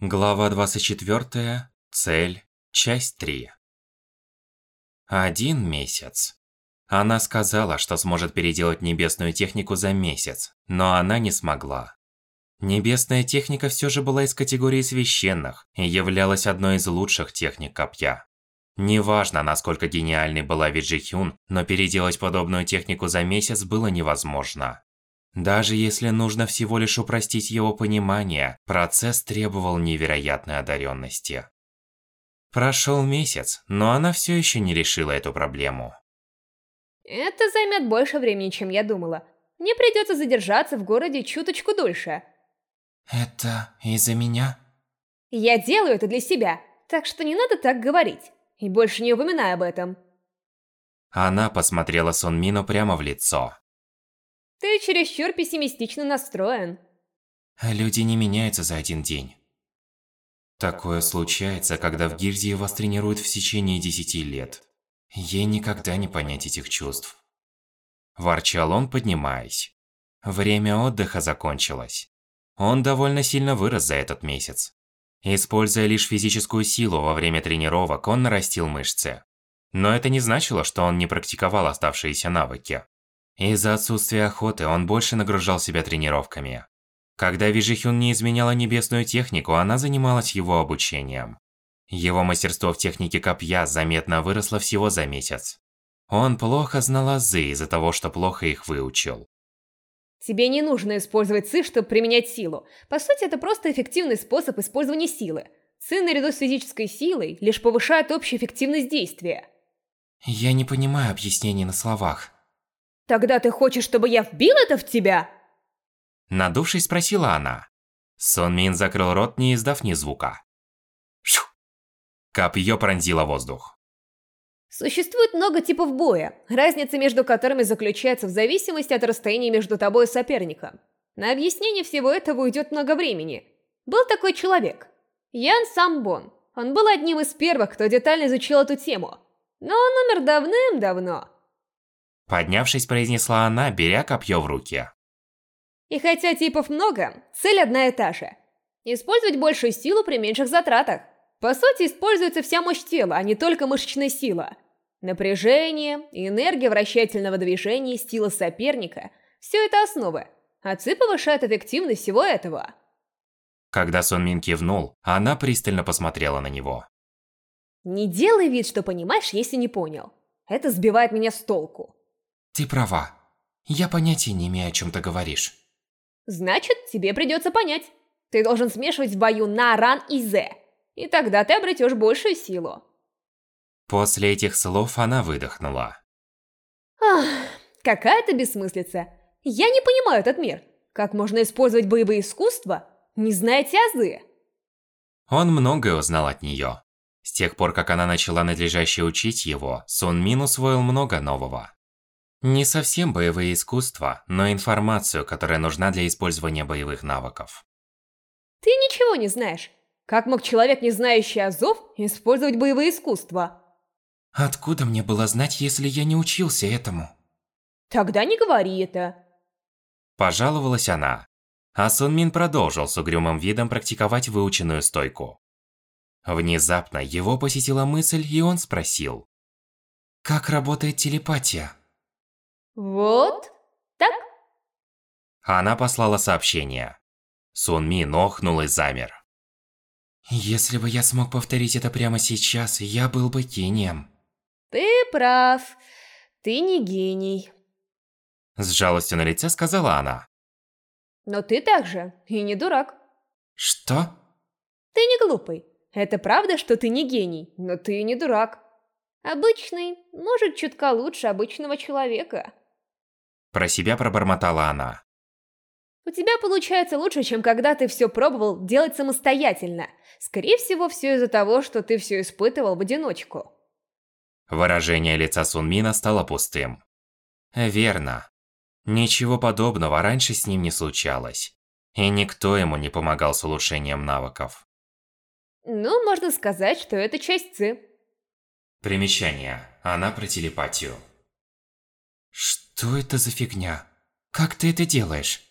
Глава 24. Цель. Часть 3. Один месяц. Она сказала, что сможет переделать небесную технику за месяц, но она не смогла. Небесная техника все же была из категории священных и являлась одной из лучших техник копья. Неважно, насколько гениальной была Виджи Хюн, но переделать подобную технику за месяц было невозможно. Даже если нужно всего лишь упростить его понимание, процесс требовал невероятной одаренности. Прошел месяц, но она все еще не решила эту проблему. Это займет больше времени, чем я думала. Мне придется задержаться в городе чуточку дольше. Это из-за меня? Я делаю это для себя, так что не надо так говорить. И больше не упоминай об этом. Она посмотрела Сон Мину прямо в лицо. Ты чересчур пессимистично настроен. Люди не меняются за один день. Такое случается, когда в гильдии вас тренируют в течение десяти лет. Ей никогда не понять этих чувств. Ворчал он, поднимаясь. Время отдыха закончилось. Он довольно сильно вырос за этот месяц. Используя лишь физическую силу во время тренировок, он нарастил мышцы. Но это не значило, что он не практиковал оставшиеся навыки. Из-за отсутствия охоты он больше нагружал себя тренировками. Когда Вижихюн не изменяла небесную технику, она занималась его обучением. Его мастерство в технике копья заметно выросло всего за месяц. Он плохо знал азы из-за того, что плохо их выучил. Тебе не нужно использовать ци, чтобы применять силу. По сути, это просто эффективный способ использования силы. Ци наряду с физической силой лишь повышает общую эффективность действия. Я не понимаю объяснений на словах. Тогда ты хочешь, чтобы я вбил это в тебя? Надувшись, спросила она. Сон Мин закрыл рот, не издав ни звука. Шу! Копье пронзило воздух. Существует много типов боя, разница между которыми заключается в зависимости от расстояния между тобой и соперником. На объяснение всего этого уйдет много времени. Был такой человек. Ян Самбон. Он был одним из первых, кто детально изучил эту тему. Но он умер давным-давно. Поднявшись, произнесла она, беря копье в руки. И хотя типов много, цель одна и та же. Использовать большую силу при меньших затратах. По сути, используется вся мощь тела, а не только мышечная сила. Напряжение, энергия вращательного движения, сила соперника – все это основы. А ЦИ повышает эффективность всего этого. Когда Сон Мин кивнул, она пристально посмотрела на него. Не делай вид, что понимаешь, если не понял. Это сбивает меня с толку. Ты права. Я понятия не имею, о чем ты говоришь. Значит, тебе придется понять. Ты должен смешивать в бою на, ран и зе. И тогда ты обретешь большую силу. После этих слов она выдохнула. Ах, какая-то бессмыслица. Я не понимаю этот мир. Как можно использовать боевые искусства, не зная азы? Он многое узнал от нее. С тех пор, как она начала надлежаще учить его, Сон Мин усвоил много нового. Не совсем боевые искусства, но информацию, которая нужна для использования боевых навыков. Ты ничего не знаешь. Как мог человек, не знающий азов, использовать боевые искусства? Откуда мне было знать, если я не учился этому? Тогда не говори это. Пожаловалась она. А Сун Мин продолжил с угрюмым видом практиковать выученную стойку. Внезапно его посетила мысль, и он спросил. Как работает телепатия? Вот так? Она послала сообщение. Сун Ми охнул и замер. Если бы я смог повторить это прямо сейчас, я был бы гением. Ты прав. Ты не гений. С жалостью на лице сказала она. Но ты также и не дурак. Что? Ты не глупый. Это правда, что ты не гений, но ты не дурак. Обычный, может, чутка лучше обычного человека. Про себя пробормотала она. У тебя получается лучше, чем когда ты все пробовал делать самостоятельно. Скорее всего, все из-за того, что ты все испытывал в одиночку. Выражение лица Сунмина стало пустым. Верно. Ничего подобного раньше с ним не случалось. И никто ему не помогал с улучшением навыков. Ну, можно сказать, что это часть ЦИ. Примечание. Она про телепатию. Что это за фигня? Как ты это делаешь?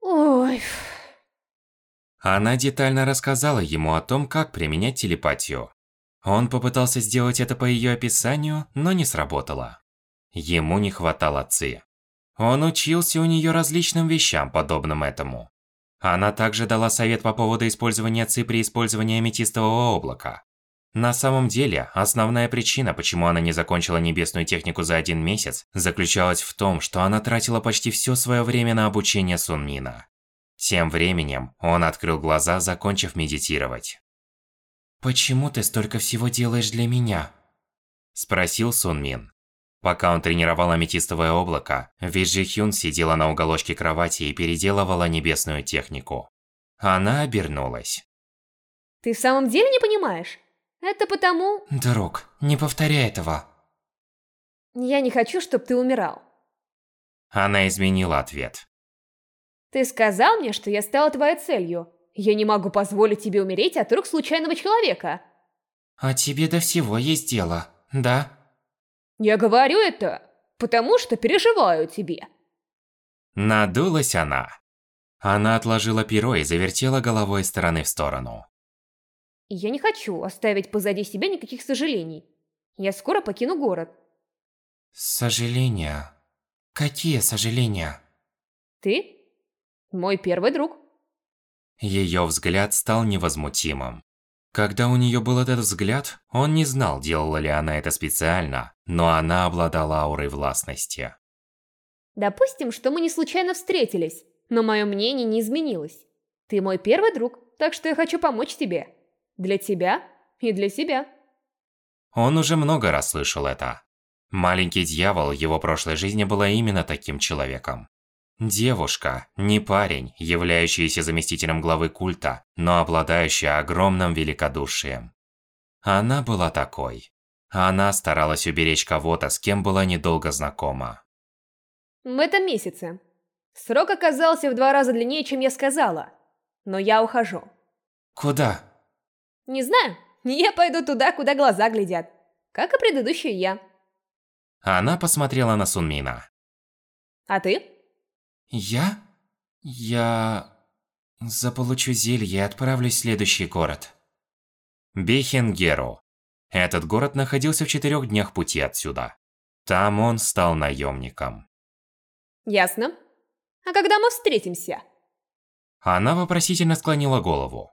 Ой. Она детально рассказала ему о том, как применять телепатию. Он попытался сделать это по ее описанию, но не сработало. Ему не хватало ци. Он учился у нее различным вещам, подобным этому. Она также дала совет по поводу использования ЦИ при использовании аметистового облака. На самом деле, основная причина, почему она не закончила небесную технику за один месяц, заключалась в том, что она тратила почти все свое время на обучение Сунмина. Тем временем, он открыл глаза, закончив медитировать. «Почему ты столько всего делаешь для меня?» Спросил Сунмин. Пока он тренировал аметистовое облако, Виджи Хюн сидела на уголочке кровати и переделывала небесную технику. Она обернулась. Ты в самом деле не понимаешь? Это потому... Друг, не повторяй этого. Я не хочу, чтобы ты умирал. Она изменила ответ. Ты сказал мне, что я стала твоей целью. Я не могу позволить тебе умереть от рук случайного человека. А тебе до всего есть дело, да? Я говорю это, потому что переживаю тебе. Надулась она. Она отложила перо и завертела головой из стороны в сторону. Я не хочу оставить позади себя никаких сожалений. Я скоро покину город. Сожаления? Какие сожаления? Ты? Мой первый друг. Ее взгляд стал невозмутимым. Когда у нее был этот взгляд, он не знал, делала ли она это специально, но она обладала аурой властности. Допустим, что мы не случайно встретились, но мое мнение не изменилось. Ты мой первый друг, так что я хочу помочь тебе. Для тебя и для себя. Он уже много раз слышал это. Маленький дьявол его прошлой жизни была именно таким человеком. Девушка, не парень, являющийся заместителем главы культа, но обладающая огромным великодушием. Она была такой. Она старалась уберечь кого-то, с кем была недолго знакома. В этом месяце. Срок оказался в два раза длиннее, чем я сказала. Но я ухожу. Куда? Не знаю. Я пойду туда, куда глаза глядят. Как и предыдущий я. Она посмотрела на Сунмина. А ты? Я? Я... Заполучу зелье и отправлюсь в следующий город. Бехенгеру. Этот город находился в четырех днях пути отсюда. Там он стал наемником. Ясно. А когда мы встретимся? Она вопросительно склонила голову.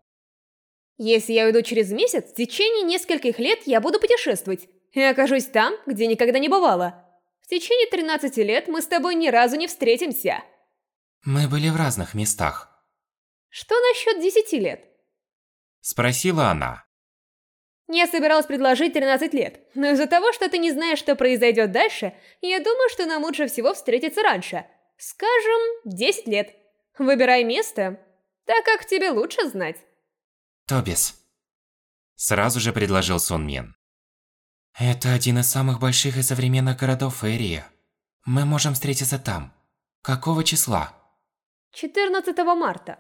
Если я уйду через месяц, в течение нескольких лет я буду путешествовать и окажусь там, где никогда не бывала. В течение 13 лет мы с тобой ни разу не встретимся. Мы были в разных местах. Что насчет 10 лет? Спросила она. Я собиралась предложить 13 лет, но из-за того, что ты не знаешь, что произойдет дальше, я думаю, что нам лучше всего встретиться раньше. Скажем, 10 лет. Выбирай место, так как тебе лучше знать. Тобис. Сразу же предложил Сон Мин. Это один из самых больших и современных городов Эрии. Мы можем встретиться там. Какого числа? 14 марта.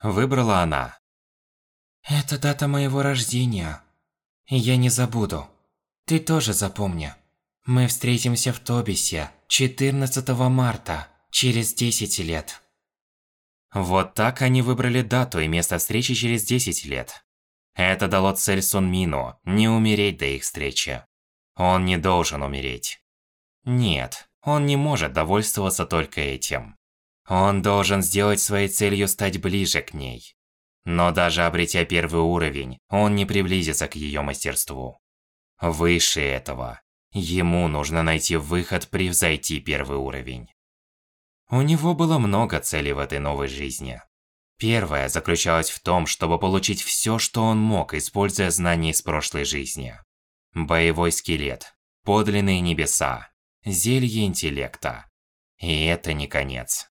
Выбрала она. Это дата моего рождения. Я не забуду. Ты тоже запомни. Мы встретимся в Тобисе 14 марта, через 10 лет. Вот так они выбрали дату и место встречи через 10 лет. Это дало цель Сун Мину не умереть до их встречи. Он не должен умереть. Нет, он не может довольствоваться только этим. Он должен сделать своей целью стать ближе к ней. Но даже обретя первый уровень, он не приблизится к ее мастерству. Выше этого, ему нужно найти выход превзойти первый уровень. У него было много целей в этой новой жизни. Первая заключалась в том, чтобы получить все, что он мог, используя знания из прошлой жизни. Боевой скелет, подлинные небеса, зелье интеллекта. И это не конец.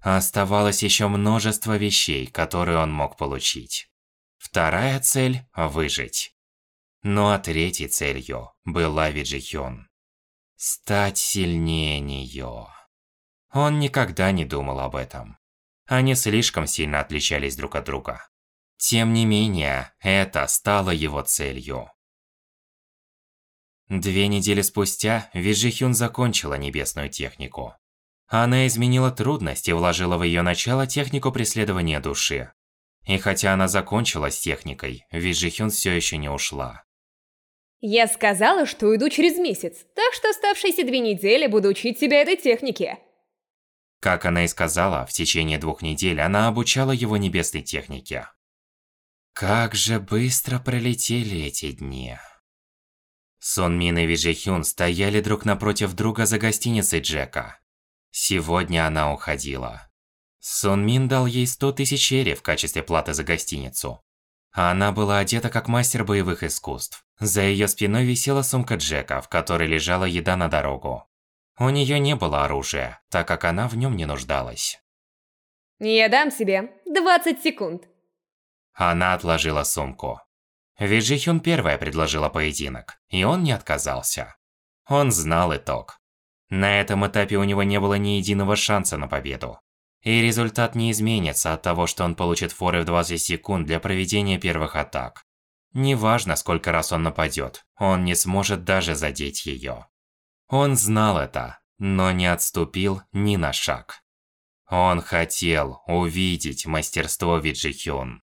Оставалось еще множество вещей, которые он мог получить. Вторая цель – выжить. Ну а третьей целью была Виджихён. Стать сильнее неё. Он никогда не думал об этом. Они слишком сильно отличались друг от друга. Тем не менее, это стало его целью. Две недели спустя Виджихюн закончила небесную технику. Она изменила трудность и вложила в ее начало технику преследования души. И хотя она закончила с техникой, Виджихюн все еще не ушла. Я сказала, что уйду через месяц, так что оставшиеся две недели буду учить себя этой технике. Как она и сказала, в течение двух недель она обучала его небесной технике. Как же быстро пролетели эти дни. Сон Мин и Виджи Хюн стояли друг напротив друга за гостиницей Джека. Сегодня она уходила. Сон Мин дал ей 100 тысяч эри в качестве платы за гостиницу. Она была одета как мастер боевых искусств. За ее спиной висела сумка Джека, в которой лежала еда на дорогу. У нее не было оружия, так как она в нем не нуждалась. Я дам себе 20 секунд. Она отложила сумку. Ведь Жихюн первая предложила поединок, и он не отказался. Он знал итог. На этом этапе у него не было ни единого шанса на победу. И результат не изменится от того, что он получит форы в 20 секунд для проведения первых атак. Неважно, сколько раз он нападет, он не сможет даже задеть ее. Он знал это, но не отступил ни на шаг. Он хотел увидеть мастерство Виджихюн.